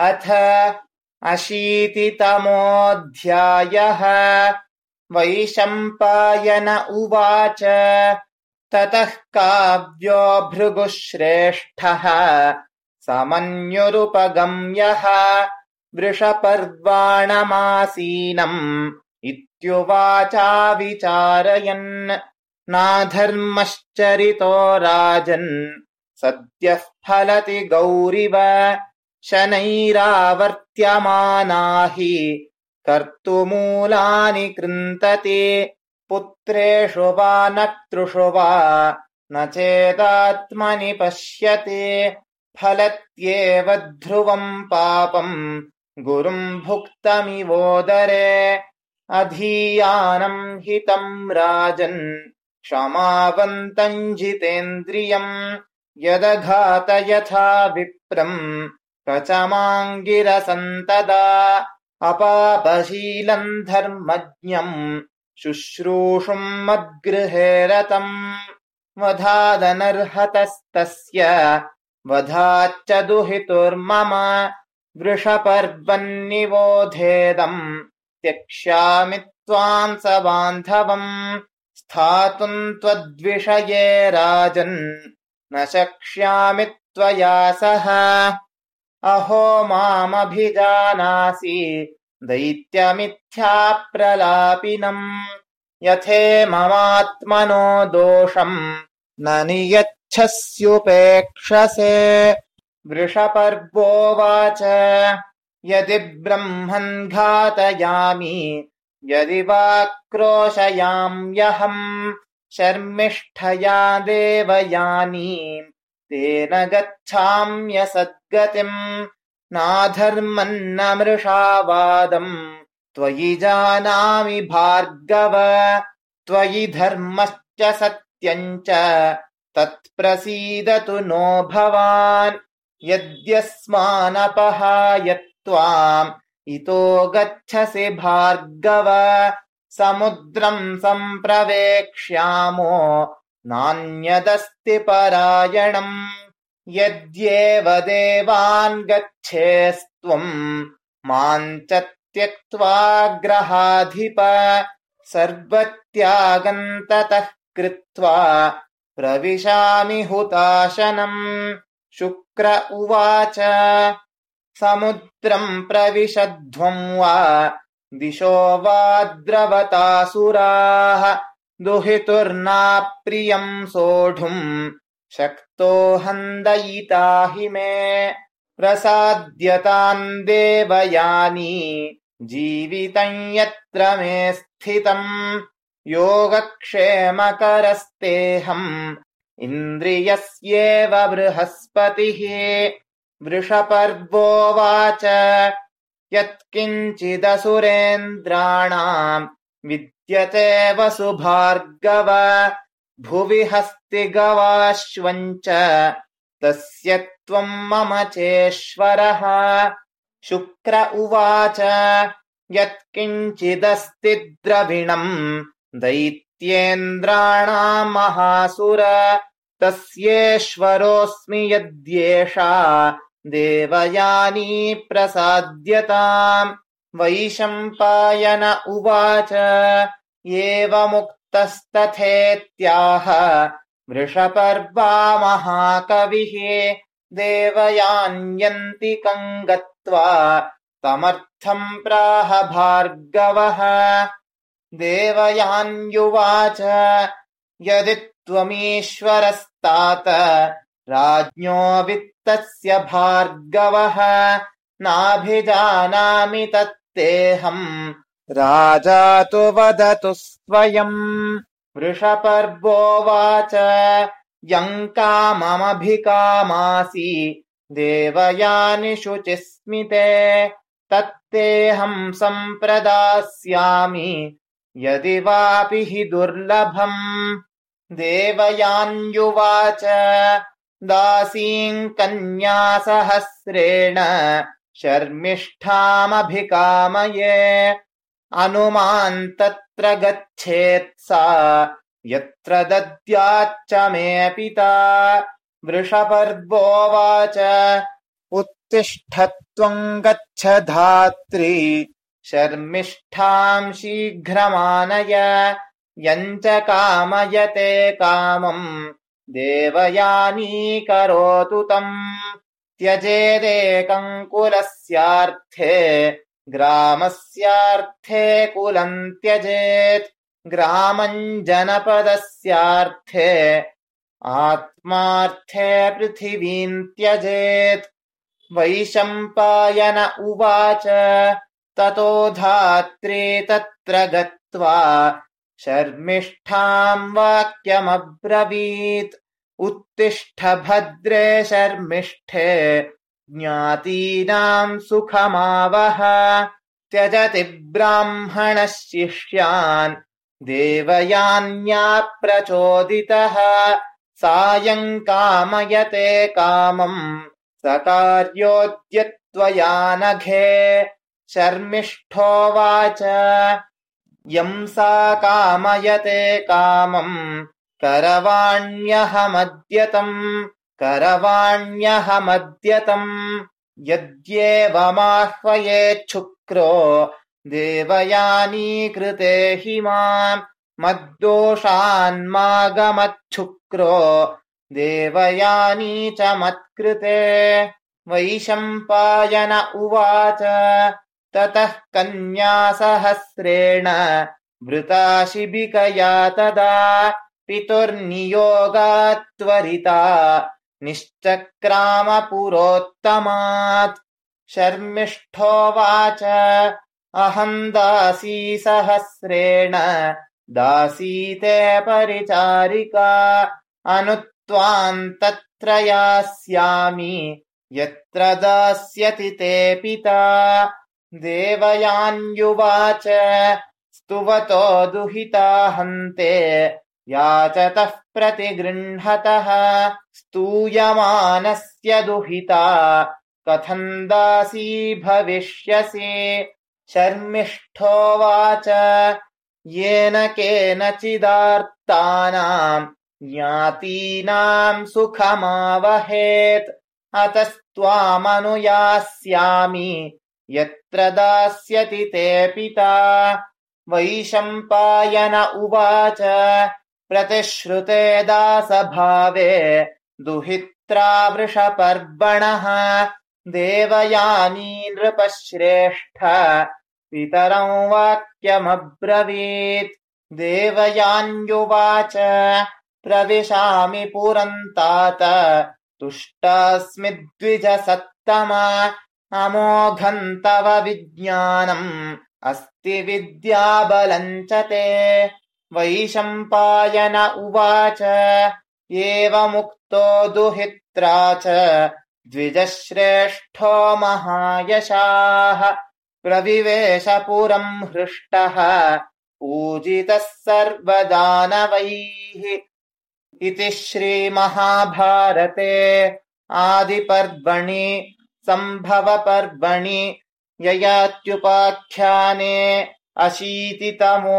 अथ अशीतितमोऽध्यायः। वैशम्पायन उवाच। ततः काव्यो भृगुश्रेष्ठः। समन्युरुपगम्यः। वृषपर्वाणमासीनम् इत्युवाचाविचारयन् नाधर्मश्चरितो राजन्। सद्यः फलति गौरिव शनैरावर्त्यमाना हि कर्तुमूलानि कृन्तति पुत्रेषु वा नक्तृषु वा न चेदात्मनि पश्यति फलत्येव ध्रुवम् पापम् गुरुम् भुक्तमिवोदरे अधीयानम् हितम् राजन् क्षमावन्तम् जितेन्द्रियम् यदघात यथा विप्रम् कचमाङ्गिरसन्तदा अपापशीलम् धर्मज्ञम् शुश्रूषुम् मद्गृहे रतम् वधादनर्हतस्तस्य वधाच्च दुहितुर्मम वृषपर्वन्निवोधेदम् त्यक्ष्यामि त्वाम् स बान्धवम् स्थातुम् त्वद्विषये राजन् न शक्ष्यामि त्वया सह अहो मामभिजानासि दैत्यमिथ्याप्रलापिनम् यथे ममात्मनो दोषम् न नियच्छस्युपेक्षसे वृषपर्वोवाच यदि ब्रह्मन् घातयामि यदि वा क्रोशयाम्यहम् शर्मिष्ठया देवयानी तेन गच्छाम्यसद्गतिम् नाधर्मन्न मृषावादम् त्वयि जानामि भार्गव त्वयि धर्मश्च सत्यम् च। तत्प्रसीदतु नो भवान्। यद्यस्मानपहाय त्वाम् इतो गच्छसि भार्गव। समुद्रम् सम्प्रवेक्ष्यामो नान्यदस्ति परायणम् यद्येव देवान् गच्छेस्त्वम् माम् च त्यक्त्वा ग्रहाधिप सर्वत्यागम् ततः कृत्वा प्रविशामि हुताशनम् शुक्र उवाच। समुद्रम् प्रविशध्वम् वा दिशो वा द्रवतासुराः दुहितुर्नाप्रियम् सोढुम् हन्दयिता हि मे। प्रसाद्यताम् देवयानी जीवितम् यत्र मे स्थितम् योगक्षेमकरस्तेऽहम् इन्द्रियस्येव बृहस्पतिः। वृषपर्वोवाच यत्किञ्चिदसुरेन्द्राणाम् विद्यते वसुभार्गव भुवि हस्ति गवाश्वम् च तस्य त्वम् मम चेश्वरः। शुक्र उवाच यत्किञ्चिदस्ति द्रविणम् दैत्येन्द्राणाम् महासुर तस्येश्वरोऽस्मि यद्येषा देवयानी प्रसाद्यताम् वैशम्पायन उवाच एवमुक्तस्तथेत्याह। वृषपर्वा महाकविः देवयान्यन्तिकम् गत्वा तमर्थम् प्राह भार्गवः। देवयान्युवाच यदि त्वमीश्वरस्तात राज्ञो वित्तस्य भार्गवः। नाभिजानामि तत्तेऽहम् राजा तु वदतु स्वयम्। वृषपर्वोवाच यम् काममभिकामासि। देवयानि शुचिस्मिते। तत्तेऽहम् सम्प्रदास्यामि। यदि वापि हि दुर्लभम्। देवयान्युवाच। दासीम् कन्यासहस्रेण शर्मिष्ठामभिकामये अनुमान् तत्र गच्छेत् सा यत्र दद्याच्च मे पिता वृषपर्वोवाच उत्तिष्ठत्वम् गच्छ धात्री शर्मिष्ठाम् शीघ्रमानय यम् च कामयते कामम् देवयानीकरोतु तम् त्यजेदेकम् कुलस्यार्थे ग्रामस्यार्थे कुलम् त्यजेत् ग्रामम् जनपदस्यार्थे आत्मार्थे पृथिवीम् त्यजेत्। वैशम्पायन उवाच ततो धात्रे तत्र गत्वा शर्मिष्ठाम् वाक्यमब्रवीत् उत्तिष्ठ भद्रे शर्मिष्ठे ज्ञातीनाम् सुखमावह त्यजति ब्राह्मणः शिष्यान् देवयान्याप्रचोदितः सायम् कामयते कामम् स कार्योऽद्य नघे शर्मिष्ठोवाच यम् सा कामयते कामम् करवाण्यहमद्यतम् करवाण्यहमद्यतम् यद्येवमाह्वयेच्छुक्रो देवयानीकृते हि माम् मद्दोषान्मागमच्छुक्रो देवयानी च मत्कृते। वैशम्पायन उवाच ततः कन्यासहस्रेण वृता शिबिकया तदा पितुर्नियोगात्वरिता निश्चक्रामपुरोत्तमात्। शर्मिष्ठोवाच अहम् दासी सहस्रेण। दासीते परिचारिका अनुत्वाम् तत्र यास्यामि यत्र दास्यति ते पिता। देवयान्युवाच स्तुवतो दुहिता हन्ते याचतः प्रतिगृह्णतः स्तूयमानस्य दुहिता कथम् दासी भविष्यसि? शर्मिष्ठोवाच येन केनचिदार्तानाम् ज्ञातीनाम् सुखमावहेत्। अतस्त्वामनुयास्यामि यत्र दास्यति ते पिता। वैशम्पायन उवाच प्रतिश्रुते दासभावे दुहित्रा वृषपर्वणः देवयानी नृपश्रेष्ठ पितरम् वाक्यमब्रवीत्। देवयान्युवाच प्रविशामि पुरन्तात तुष्टास्मि द्विजसत्तम अमोघम् तव विज्ञानम् अस्ति विद्याबलम् च ते वैशम्पायन उवाच। एवमुक्तो दुहित्रा च द्विजश्रेष्ठो महायशाः। प्रविवेशपुरम् हृष्टः। पूजितः सर्वदानवैः। इति श्रीमहाभारते आदिपर्वणि सम्भवपर्वणि ययात्युपाख्याने अशीतितमोऽध्यायः